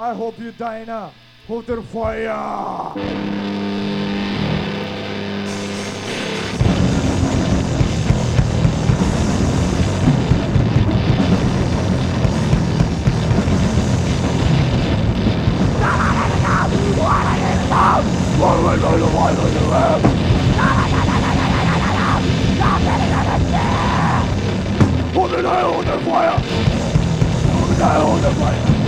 I hope you die now! Hold the fire! In a hotel fire.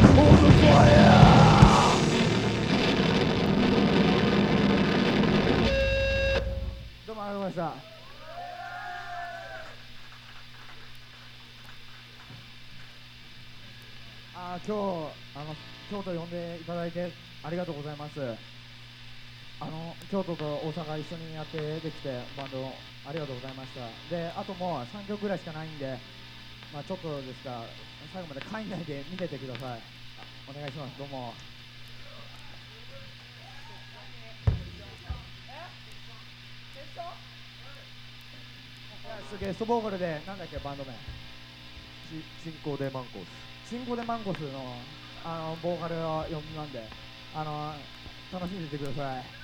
ありがとうございました。あ今日あの京都呼んでいただいてありがとうございます。あの京都と大阪一緒にやってできてバンドありがとうございました。であともう3曲ぐらいしかないんで、まあちょっとですが最後まで帰んないで見ててください。お願いします。どうも。ゲストボーカルでなんだっけバンド名。進行でマンコス。チンコでマンゴスのあのボーカルを呼んだんであの楽しんでてください